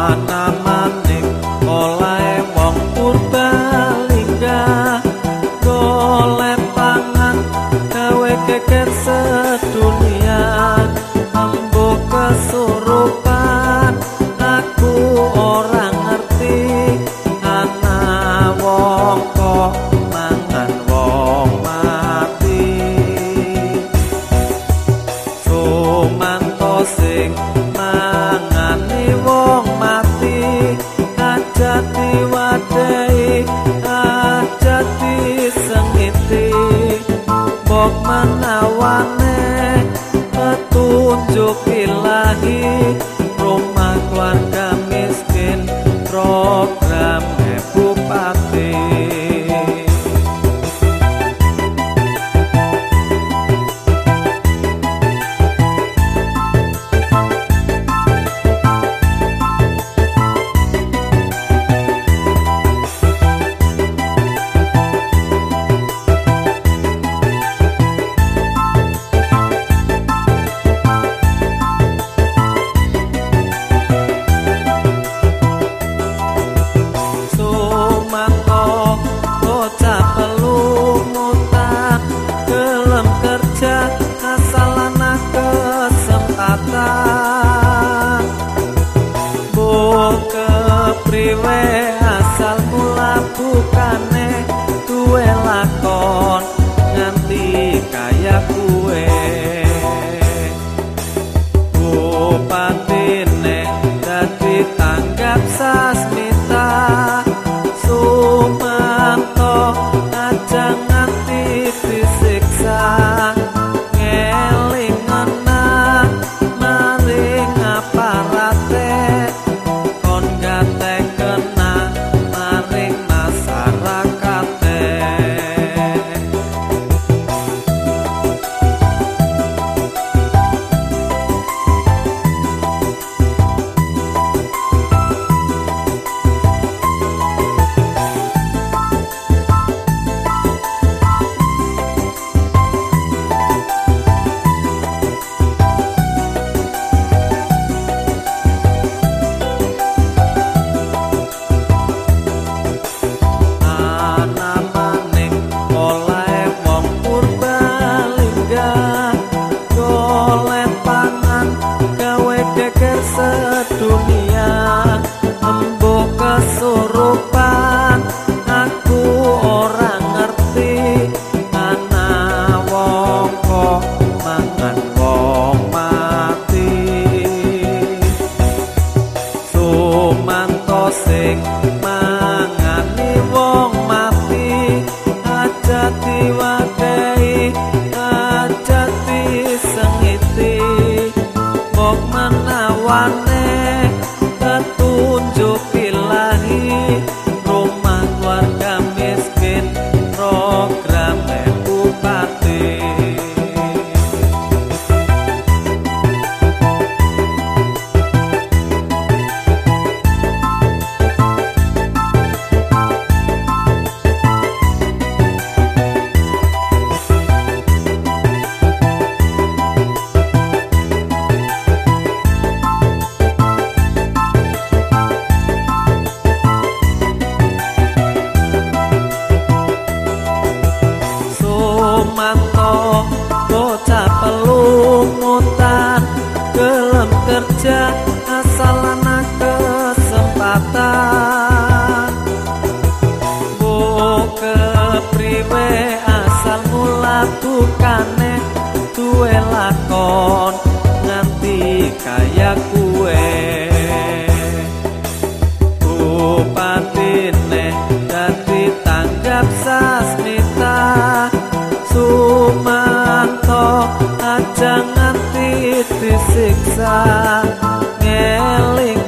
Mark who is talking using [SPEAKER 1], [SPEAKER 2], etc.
[SPEAKER 1] panamane olae wong purbalingga. Golek pangan gawe keket sedunia. Ambo kesurupan aku ora ngerti ana wong kok rejeki lahir rumah keluarga miskin program dewe asal mula bukane duwe lakon nganti kaya kue Bupatine dadi tanggap sasmita Sumanto aja nganti sat priwe asal mula tukane duwe lakon nganti kaya kue upatine dadi tanggap sasmita sumanto aja nganti disiksa ngeling